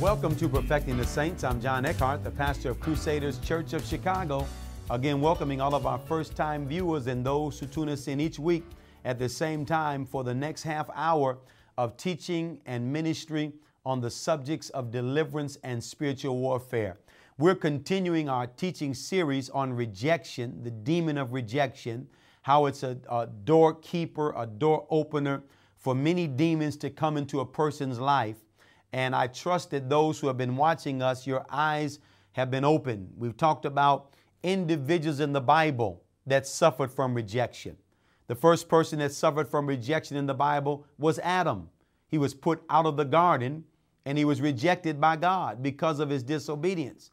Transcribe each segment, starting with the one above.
Welcome to Perfecting the Saints. I'm John Eckhardt, the pastor of Crusaders Church of Chicago. Again, welcoming all of our first time viewers and those who tune us in each week at the same time for the next half hour of teaching and ministry on the subjects of deliverance and spiritual warfare. We're continuing our teaching series on rejection, the demon of rejection, how it's a, a door keeper, a door opener for many demons to come into a person's life. And I trust that those who have been watching us, your eyes have been opened. We've talked about individuals in the Bible that suffered from rejection. The first person that suffered from rejection in the Bible was Adam. He was put out of the garden and he was rejected by God because of his disobedience.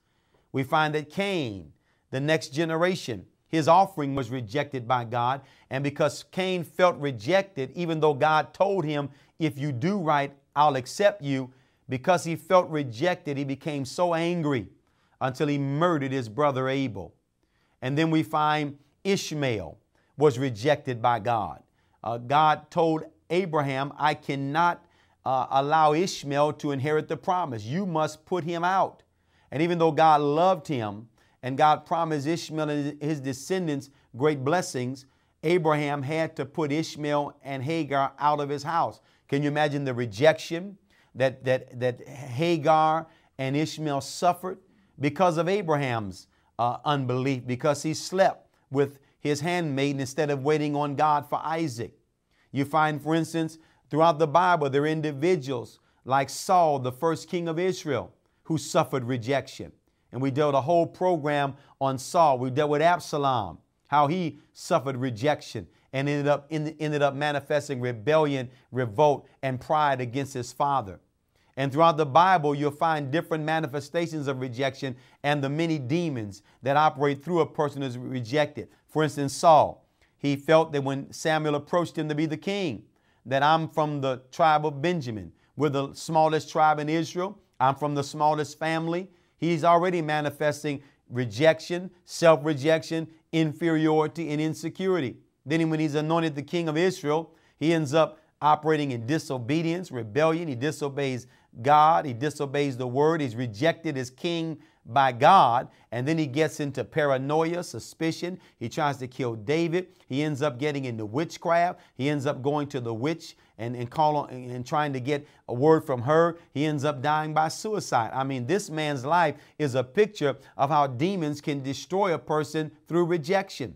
We find that Cain, the next generation, his offering was rejected by God. And because Cain felt rejected, even though God told him, if you do right, I'll accept you, because he felt rejected, he became so angry until he murdered his brother Abel. And then we find Ishmael was rejected by God. Uh, God told Abraham, I cannot uh, allow Ishmael to inherit the promise. You must put him out. And even though God loved him and God promised Ishmael and his descendants great blessings, Abraham had to put Ishmael and Hagar out of his house. Can you imagine the rejection? That, that, that Hagar and Ishmael suffered because of Abraham's uh, unbelief, because he slept with his handmaiden instead of waiting on God for Isaac. You find, for instance, throughout the Bible, there are individuals like Saul, the first king of Israel, who suffered rejection. And we dealt a whole program on Saul. We dealt with Absalom, how he suffered rejection and ended up, ended up manifesting rebellion, revolt, and pride against his father. And throughout the Bible, you'll find different manifestations of rejection and the many demons that operate through a person who's rejected. For instance, Saul, he felt that when Samuel approached him to be the king, that I'm from the tribe of Benjamin. We're the smallest tribe in Israel. I'm from the smallest family. He's already manifesting rejection, self rejection, inferiority, and insecurity. Then, when he's anointed the king of Israel, he ends up operating in disobedience, rebellion. He disobeys God. He disobeys the word. He's rejected as king by God. And then he gets into paranoia, suspicion. He tries to kill David. He ends up getting into witchcraft. He ends up going to the witch and, and, call on, and trying to get a word from her. He ends up dying by suicide. I mean, this man's life is a picture of how demons can destroy a person through rejection.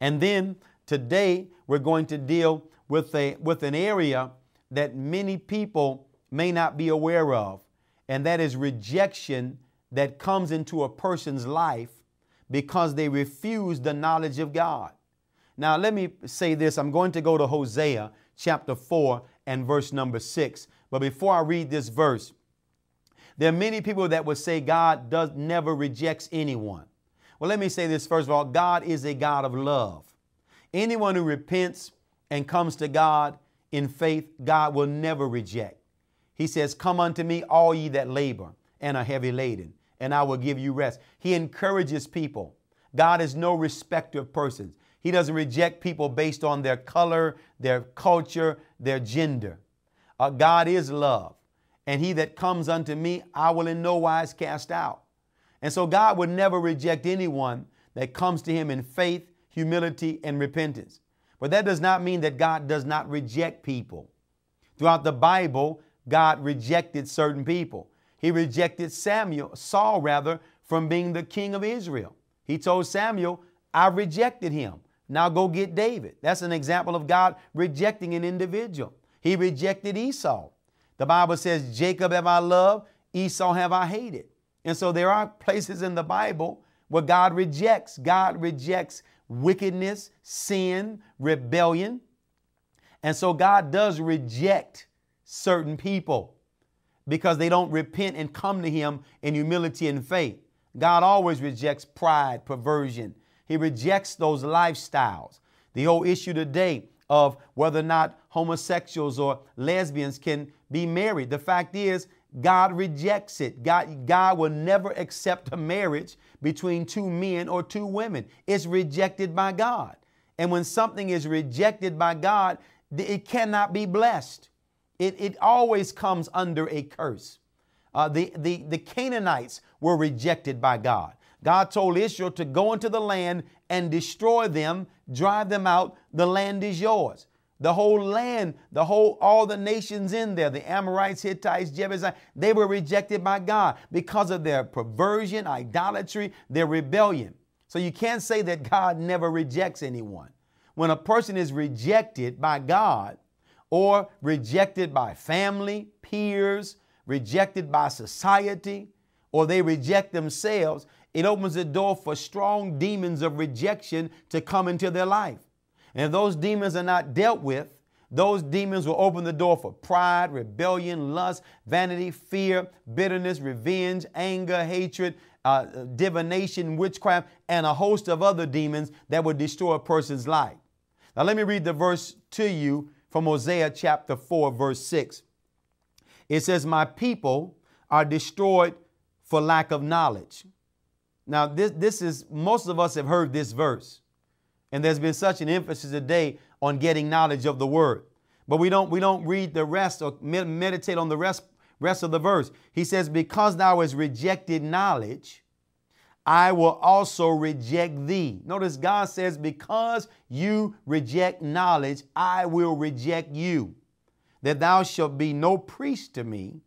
And then today we're going to deal with, a, with an area that many people may not be aware of, and that is rejection that comes into a person's life because they refuse the knowledge of God. Now, let me say this. I'm going to go to Hosea chapter 4 and verse number 6. But before I read this verse, there are many people that would say God does never rejects anyone. Well, let me say this first of all God is a God of love. Anyone who repents and comes to God in faith, God will never reject. He says, Come unto me, all ye that labor and are heavy laden, and I will give you rest. He encourages people. God is no respecter of persons. He doesn't reject people based on their color, their culture, their gender. Uh, God is love. And he that comes unto me, I will in no wise cast out. And so God would never reject anyone that comes to him in faith, humility, and repentance. But that does not mean that God does not reject people. Throughout the Bible, God rejected certain people. He rejected Samuel, Saul rather, from being the king of Israel. He told Samuel, I rejected him. Now go get David. That's an example of God rejecting an individual. He rejected Esau. The Bible says, Jacob have I loved, Esau have I hated. And so there are places in the Bible where God rejects. God rejects wickedness, sin, rebellion. And so God does reject certain people because they don't repent and come to Him in humility and faith. God always rejects pride, perversion. He rejects those lifestyles. The whole issue today of whether or not homosexuals or lesbians can be married. The fact is, God rejects it. God, God will never accept a marriage between two men or two women. It's rejected by God. And when something is rejected by God, it cannot be blessed it, it always comes under a curse. Uh, the, the, the Canaanites were rejected by God. God told Israel to go into the land and destroy them, drive them out. The land is yours. The whole land, the whole, all the nations in there, the Amorites, Hittites, Jebusites, they were rejected by God because of their perversion, idolatry, their rebellion. So you can't say that God never rejects anyone. When a person is rejected by God or rejected by family, peers, rejected by society, or they reject themselves, it opens the door for strong demons of rejection to come into their life. And if those demons are not dealt with, those demons will open the door for pride, rebellion, lust, vanity, fear, bitterness, revenge, anger, hatred, uh, divination, witchcraft, and a host of other demons that would destroy a person's life. Now, let me read the verse to you from Hosea chapter 4, verse 6. It says, My people are destroyed for lack of knowledge. Now, this, this is, most of us have heard this verse, and there's been such an emphasis today on getting knowledge of the word. But we don't, we don't read the rest or meditate on the rest, rest of the verse. He says, Because thou hast rejected knowledge, I will also reject thee. Notice God says, Because you reject knowledge, I will reject you, that thou shalt be no priest to me,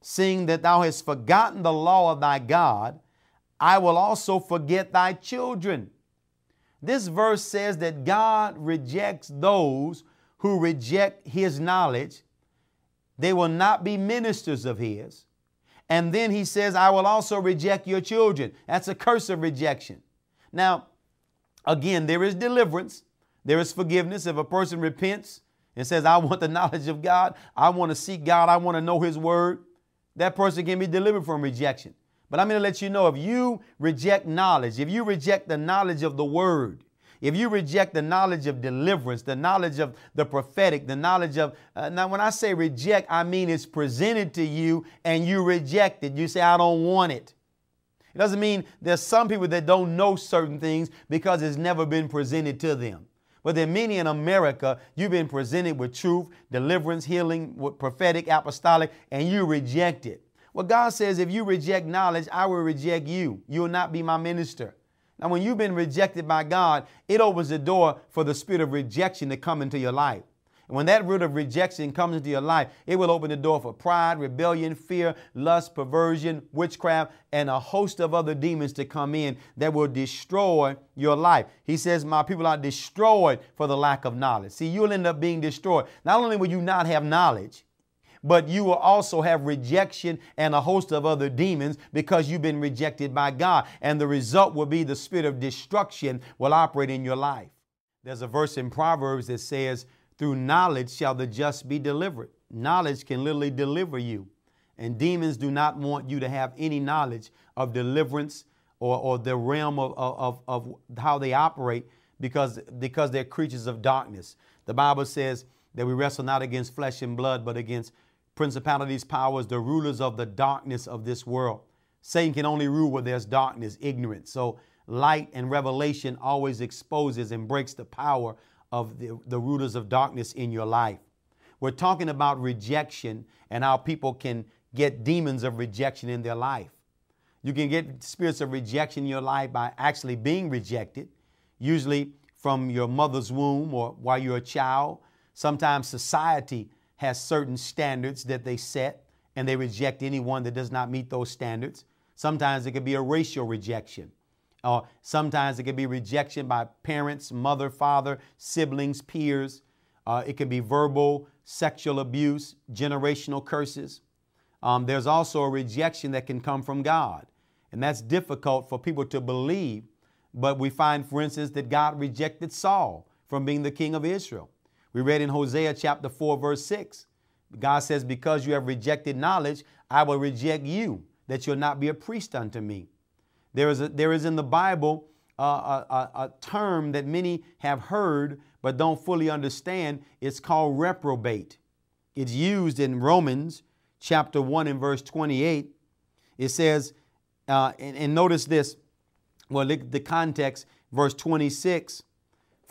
seeing that thou hast forgotten the law of thy God. I will also forget thy children. This verse says that God rejects those who reject his knowledge. They will not be ministers of his. And then he says, I will also reject your children. That's a curse of rejection. Now, again, there is deliverance, there is forgiveness. If a person repents and says, I want the knowledge of God, I want to seek God, I want to know his word, that person can be delivered from rejection. But I'm going to let you know if you reject knowledge, if you reject the knowledge of the word, if you reject the knowledge of deliverance, the knowledge of the prophetic, the knowledge of, uh, now when I say reject, I mean it's presented to you and you reject it. You say, I don't want it. It doesn't mean there's some people that don't know certain things because it's never been presented to them. But there are many in America, you've been presented with truth, deliverance, healing, with prophetic, apostolic, and you reject it. Well, God says, if you reject knowledge, I will reject you. You will not be my minister. Now, when you've been rejected by God, it opens the door for the spirit of rejection to come into your life. And when that root of rejection comes into your life, it will open the door for pride, rebellion, fear, lust, perversion, witchcraft, and a host of other demons to come in that will destroy your life. He says, My people are destroyed for the lack of knowledge. See, you'll end up being destroyed. Not only will you not have knowledge, but you will also have rejection and a host of other demons because you've been rejected by God. And the result will be the spirit of destruction will operate in your life. There's a verse in Proverbs that says, Through knowledge shall the just be delivered. Knowledge can literally deliver you. And demons do not want you to have any knowledge of deliverance or, or the realm of, of, of how they operate because, because they're creatures of darkness. The Bible says that we wrestle not against flesh and blood, but against principalities, powers, the rulers of the darkness of this world. Satan can only rule where there's darkness, ignorance. So light and revelation always exposes and breaks the power of the, the rulers of darkness in your life. We're talking about rejection and how people can get demons of rejection in their life. You can get spirits of rejection in your life by actually being rejected, usually from your mother's womb or while you're a child. Sometimes society has certain standards that they set and they reject anyone that does not meet those standards. Sometimes it could be a racial rejection. Sometimes it could be rejection by parents, mother, father, siblings, peers. Uh, it can be verbal, sexual abuse, generational curses. Um, there's also a rejection that can come from God. And that's difficult for people to believe. But we find, for instance, that God rejected Saul from being the king of Israel. We read in Hosea chapter 4, verse 6. God says, Because you have rejected knowledge, I will reject you, that you'll not be a priest unto me. There is, a, there is in the Bible a, a, a term that many have heard but don't fully understand. It's called reprobate. It's used in Romans chapter 1 and verse 28. It says, uh, and, and, notice this, well, the, the context, verse 26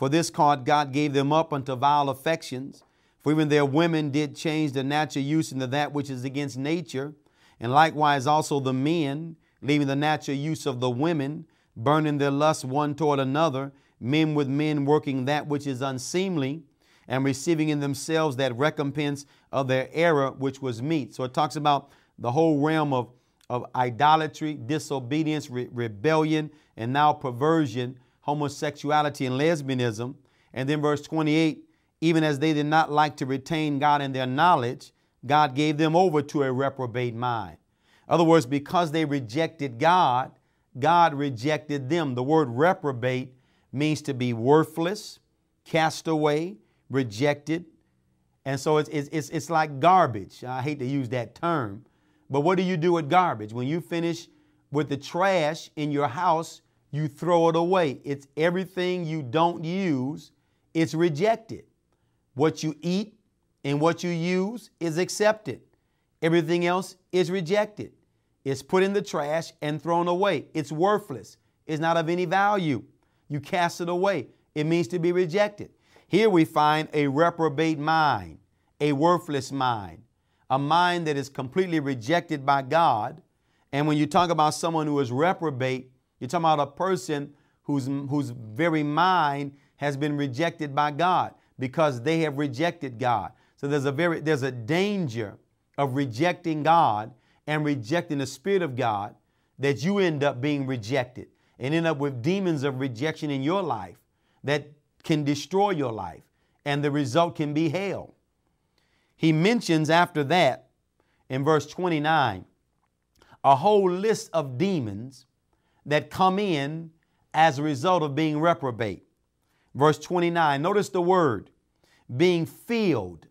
for this cause God gave them up unto vile affections. For even their women did change the natural use into that which is against nature. And likewise also the men, leaving the natural use of the women, burning their lust one toward another, men with men working that which is unseemly, and receiving in themselves that recompense of their error which was meet. So it talks about the whole realm of, of idolatry, disobedience, re- rebellion, and now perversion, homosexuality, and lesbianism. And then verse 28 even as they did not like to retain God in their knowledge, God gave them over to a reprobate mind. In other words, because they rejected God, God rejected them. The word reprobate means to be worthless, cast away, rejected. And so it's, it's, it's like garbage. I hate to use that term, but what do you do with garbage? When you finish with the trash in your house, you throw it away. It's everything you don't use, it's rejected. What you eat and what you use is accepted. Everything else is rejected. It's put in the trash and thrown away. It's worthless. It's not of any value. You cast it away. It means to be rejected. Here we find a reprobate mind, a worthless mind, a mind that is completely rejected by God. And when you talk about someone who is reprobate, you're talking about a person whose, whose very mind has been rejected by God because they have rejected God. So there's a very there's a danger of rejecting God and rejecting the Spirit of God that you end up being rejected and end up with demons of rejection in your life that can destroy your life, and the result can be hell. He mentions after that in verse 29 a whole list of demons that come in as a result of being reprobate. Verse 29, notice the word being filled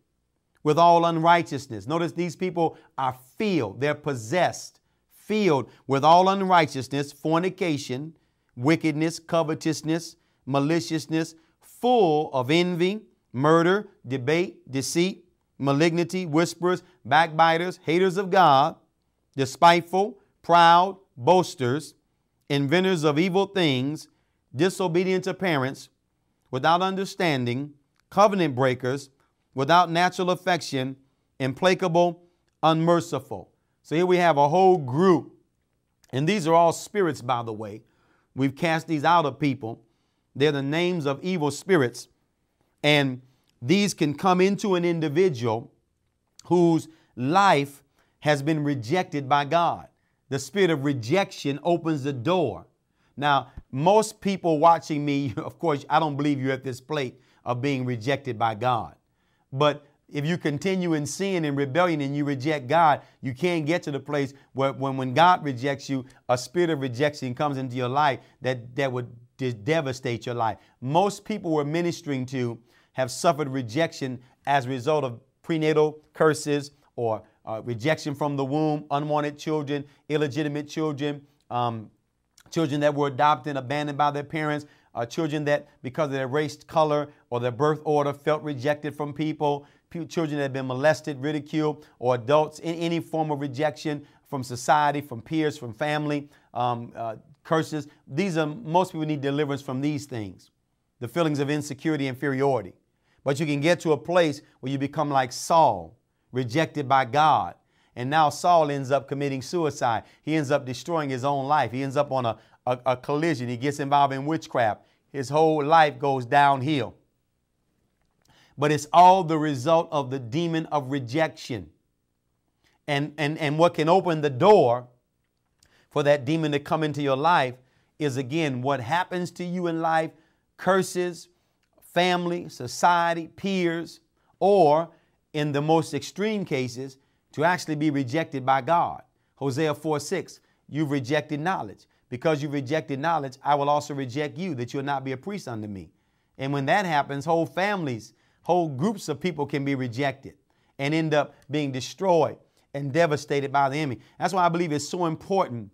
with all unrighteousness. Notice these people are filled, they're possessed, filled with all unrighteousness, fornication, wickedness, covetousness, maliciousness, full of envy, murder, debate, deceit, malignity, whisperers, backbiters, haters of God, despiteful, proud, boasters, inventors of evil things, disobedient to parents, without understanding, covenant breakers, without natural affection, implacable, unmerciful. So here we have a whole group, and these are all spirits, by the way. We've cast these out of people. They're the names of evil spirits, and these can come into an individual whose life has been rejected by God. The spirit of rejection opens the door. Now, most people watching me, of course, I don't believe you're at this plate of being rejected by God. But if you continue in sin and rebellion and you reject God, you can't get to the place where when, when God rejects you, a spirit of rejection comes into your life that, that would devastate your life. Most people we're ministering to have suffered rejection as a result of prenatal curses or uh, rejection from the womb, unwanted children, illegitimate children, um, children that were adopted, and abandoned by their parents, uh, children that, because of their race, color, or their birth order, felt rejected from people, children that have been molested, ridiculed, or adults in any form of rejection from society, from peers, from family, um, uh, curses. These are most people need deliverance from these things, the feelings of insecurity, inferiority. But you can get to a place where you become like Saul, rejected by God. And now Saul ends up committing suicide. He ends up destroying his own life. He ends up on a, a, a collision. He gets involved in witchcraft. His whole life goes downhill. But it's all the result of the demon of rejection. And, and, and what can open the door for that demon to come into your life is again what happens to you in life curses, family, society, peers, or in the most extreme cases, to actually be rejected by God. Hosea 4 6, you've rejected knowledge. Because you rejected knowledge, I will also reject you, that you'll not be a priest unto me. And when that happens, whole families, whole groups of people can be rejected and end up being destroyed and devastated by the enemy. That's why I believe it's so important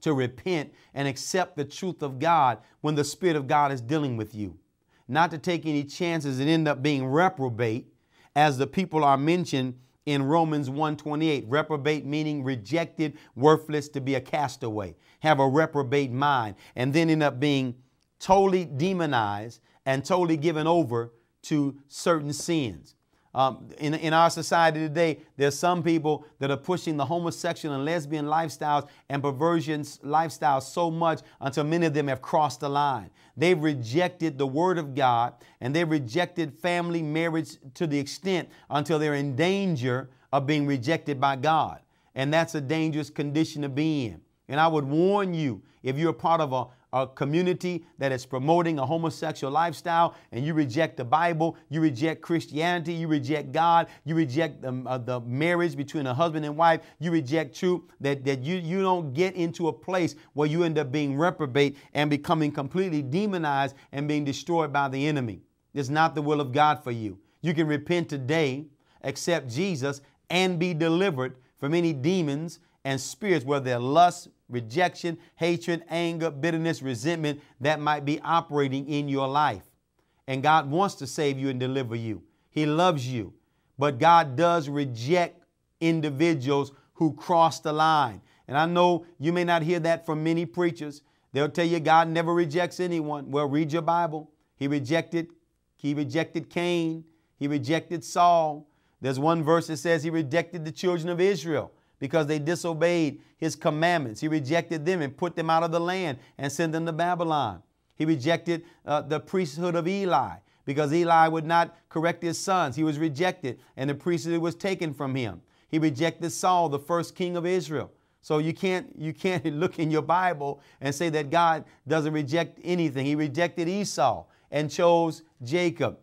to repent and accept the truth of God when the Spirit of God is dealing with you. Not to take any chances and end up being reprobate, as the people are mentioned in Romans 1:28. Reprobate meaning rejected, worthless, to be a castaway, have a reprobate mind, and then end up being totally demonized and totally given over to certain sins. Um, in, in our society today, there's some people that are pushing the homosexual and lesbian lifestyles and perversions lifestyles so much until many of them have crossed the line. They've rejected the Word of God and they've rejected family marriage to the extent until they're in danger of being rejected by God. And that's a dangerous condition to be in. And I would warn you if you're part of a, a community that is promoting a homosexual lifestyle and you reject the Bible, you reject Christianity, you reject God, you reject the, uh, the marriage between a husband and wife, you reject truth, that, that you, you don't get into a place where you end up being reprobate and becoming completely demonized and being destroyed by the enemy. It's not the will of God for you. You can repent today, accept Jesus, and be delivered from any demons and spirits, whether they're lust, rejection, hatred, anger, bitterness, resentment that might be operating in your life. And God wants to save you and deliver you. He loves you. But God does reject individuals who cross the line. And I know you may not hear that from many preachers. They'll tell you God never rejects anyone. Well, read your Bible. He rejected he rejected Cain. He rejected Saul. There's one verse that says he rejected the children of Israel because they disobeyed his commandments. He rejected them and put them out of the land and sent them to Babylon. He rejected uh, the priesthood of Eli because Eli would not correct his sons. He was rejected and the priesthood was taken from him. He rejected Saul, the first king of Israel. So you can't you can't look in your Bible and say that God doesn't reject anything. He rejected Esau and chose Jacob.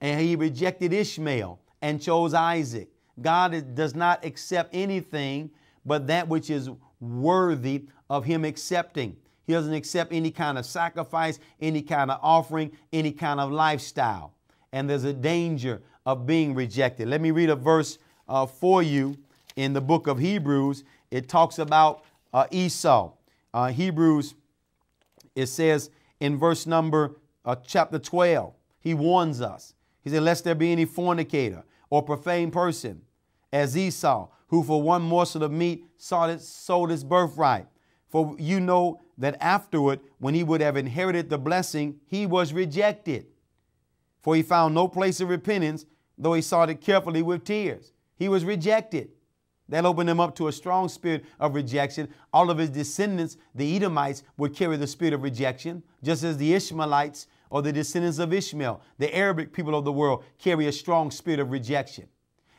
And he rejected Ishmael and chose Isaac. God does not accept anything but that which is worthy of Him accepting. He doesn't accept any kind of sacrifice, any kind of offering, any kind of lifestyle. And there's a danger of being rejected. Let me read a verse uh, for you in the book of Hebrews. It talks about uh, Esau. Uh, Hebrews, it says in verse number uh, chapter 12, he warns us. He said, Lest there be any fornicator or profane person, as Esau, who for one morsel of meat sold his birthright. For you know that afterward, when he would have inherited the blessing, he was rejected. For he found no place of repentance, though he sought it carefully with tears. He was rejected. That opened him up to a strong spirit of rejection. All of his descendants, the Edomites, would carry the spirit of rejection, just as the Ishmaelites or the descendants of Ishmael, the Arabic people of the world, carry a strong spirit of rejection.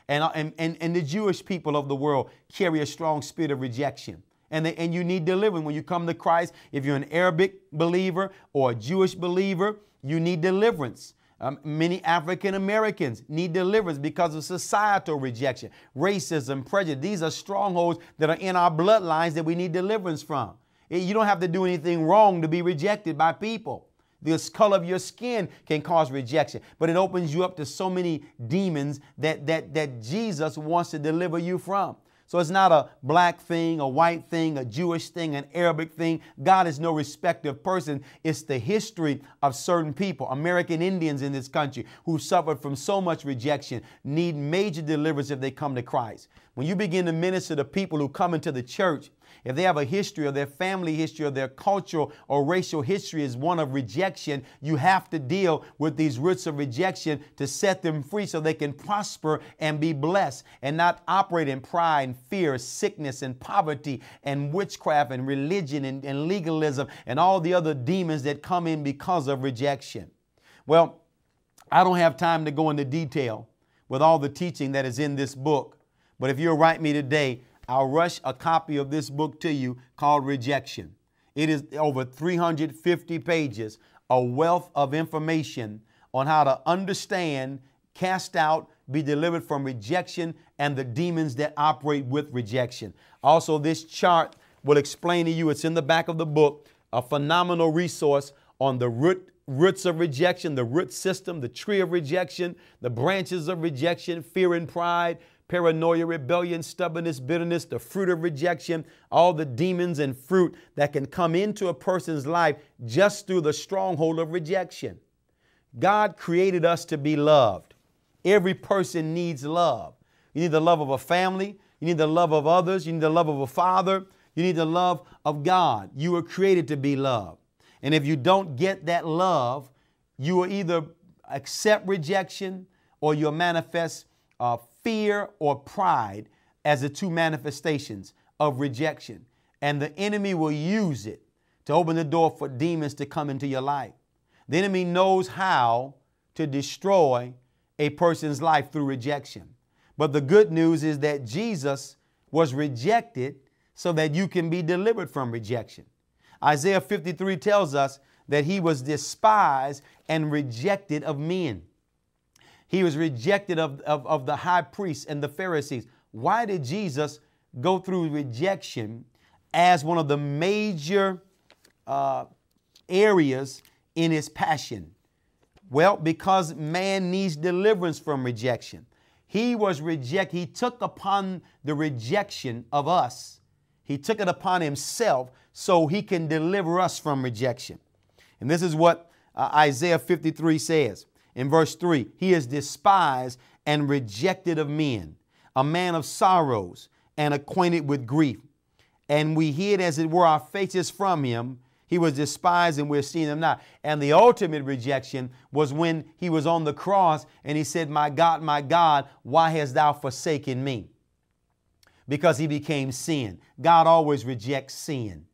And, uh, and, and, and the Jewish people of the world carry a strong spirit of rejection. And, they, and you need deliverance. When you come to Christ, if you're an Arabic believer or a Jewish believer, you need deliverance. Um, many African Americans need deliverance because of societal rejection, racism, prejudice. These are strongholds that are in our bloodlines that we need deliverance from. You don't have to do anything wrong to be rejected by people. The color of your skin can cause rejection, but it opens you up to so many demons that, that, that Jesus wants to deliver you from. So it's not a black thing, a white thing, a Jewish thing, an Arabic thing. God is no respecter of person. It's the history of certain people. American Indians in this country who suffered from so much rejection need major deliverance if they come to Christ. When you begin to minister to people who come into the church if they have a history or their family history or their cultural or racial history is one of rejection, you have to deal with these roots of rejection to set them free so they can prosper and be blessed and not operate in pride and fear, sickness and poverty and witchcraft and religion and, and legalism and all the other demons that come in because of rejection. Well, I don't have time to go into detail with all the teaching that is in this book. But if you'll write me today, I'll rush a copy of this book to you called Rejection. It is over 350 pages, a wealth of information on how to understand, cast out, be delivered from rejection and the demons that operate with rejection. Also, this chart will explain to you, it's in the back of the book, a phenomenal resource on the root roots of rejection, the root system, the tree of rejection, the branches of rejection, fear and pride, paranoia, rebellion, stubbornness, bitterness, the fruit of rejection, all the demons and fruit that can come into a person's life just through the stronghold of rejection. God created us to be loved. Every person needs love. You need the love of a family, you need the love of others, you need the love of a father, you need the love of God. You were created to be loved. And if you don't get that love, you will either accept rejection or you'll manifest uh, fear or pride as the two manifestations of rejection. And the enemy will use it to open the door for demons to come into your life. The enemy knows how to destroy a person's life through rejection. But the good news is that Jesus was rejected so that you can be delivered from rejection. Isaiah 53 tells us that he was despised and rejected of men. He was rejected of, of, of the high priests and the Pharisees. Why did Jesus go through rejection as one of the major uh, areas in his passion? Well, because man needs deliverance from rejection. He was rejected. He took upon the rejection of us. He took it upon himself so he can deliver us from rejection. And this is what uh, Isaiah 53 says in verse 3 He is despised and rejected of men, a man of sorrows and acquainted with grief. And we hid, as it were, our faces from him. He was despised and we're seeing him not. And the ultimate rejection was when he was on the cross and he said, My God, my God, why hast thou forsaken me? Because he became sin. God always rejects sin.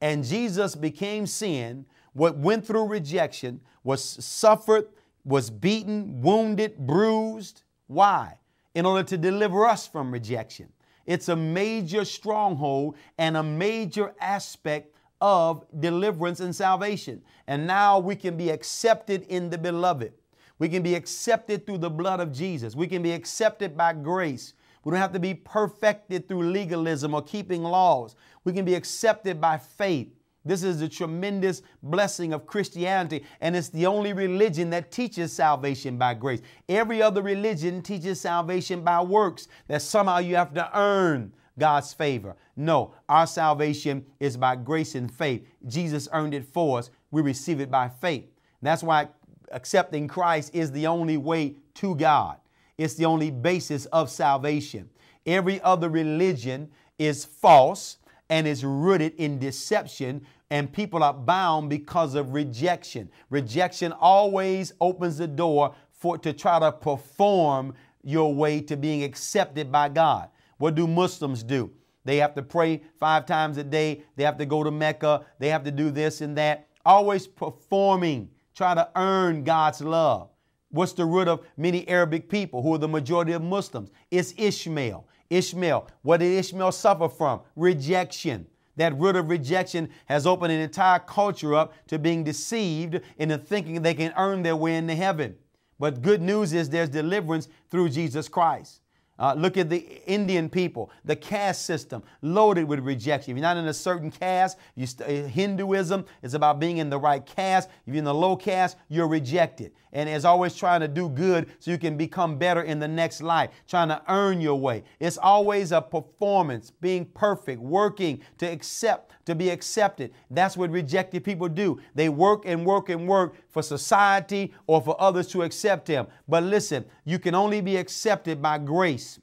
And Jesus became sin, what went through rejection, was suffered was beaten, wounded, bruised. Why? In order to deliver us from rejection. It's a major stronghold and a major aspect of deliverance and salvation. And now we can be accepted in the beloved. We can be accepted through the blood of Jesus. We can be accepted by grace. We don't have to be perfected through legalism or keeping laws. We can be accepted by faith. This is the tremendous blessing of Christianity, and it's the only religion that teaches salvation by grace. Every other religion teaches salvation by works, that somehow you have to earn God's favor. No, our salvation is by grace and faith. Jesus earned it for us. We receive it by faith. That's why accepting Christ is the only way to God, it's the only basis of salvation. Every other religion is false and is rooted in deception, and people are bound because of rejection. Rejection always opens the door for to try to perform your way to being accepted by God. What do Muslims do? They have to pray five times a day. They have to go to Mecca. They have to do this and that. Always performing, try to earn God's love. What's the root of many Arabic people who are the majority of Muslims? It's Ishmael. Ishmael. What did Ishmael suffer from? Rejection. That root of rejection has opened an entire culture up to being deceived into thinking they can earn their way into heaven. But good news is there's deliverance through Jesus Christ. Uh, look at the Indian people, the caste system, loaded with rejection. If you're not in a certain caste, st- uh, Hinduism is about being in the right caste. If you're in the low caste, you're rejected. And it's always trying to do good so you can become better in the next life, trying to earn your way. It's always a performance, being perfect, working to accept, to be accepted. That's what rejected people do. They work and work and work for society or for others to accept them. But listen, you can only be accepted by grace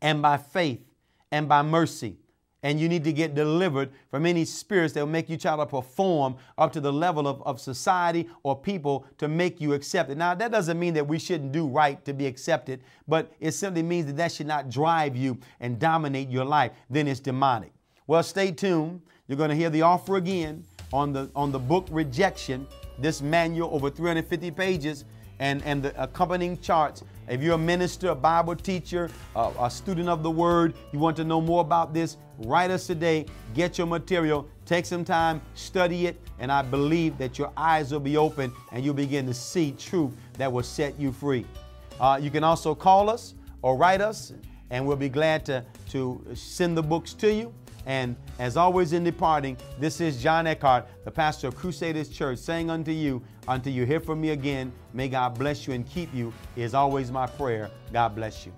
and by faith and by mercy. And you need to get delivered from any spirits that will make you try to perform up to the level of, of society or people to make you accepted. Now, that doesn't mean that we shouldn't do right to be accepted, but it simply means that that should not drive you and dominate your life. Then it's demonic. Well, stay tuned. You're going to hear the offer again on the, on the book Rejection, this manual over 350 pages and, and the accompanying charts. If you're a minister, a Bible teacher, a, a, student of the Word, you want to know more about this, write us today, get your material, take some time, study it, and I believe that your eyes will be open and you'll begin to see truth that will set you free. Uh, you can also call us or write us, and we'll be glad to, to send the books to you. And as always in departing, this is John Eckhardt, the pastor of Crusaders Church, saying unto you, until you hear from me again, may God bless you and keep you, is always my prayer. God bless you.